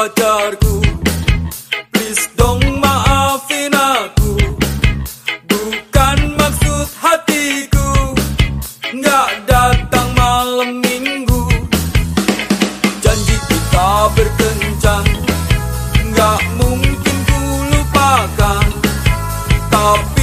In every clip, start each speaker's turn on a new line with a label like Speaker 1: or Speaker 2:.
Speaker 1: pacarku. Please dong maafin aku. Bukan maksud hatiku. Nggak datang malam minggu. Janji kita berkencan. Nggak mungkin ku lupakan. Tapi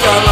Speaker 1: Don't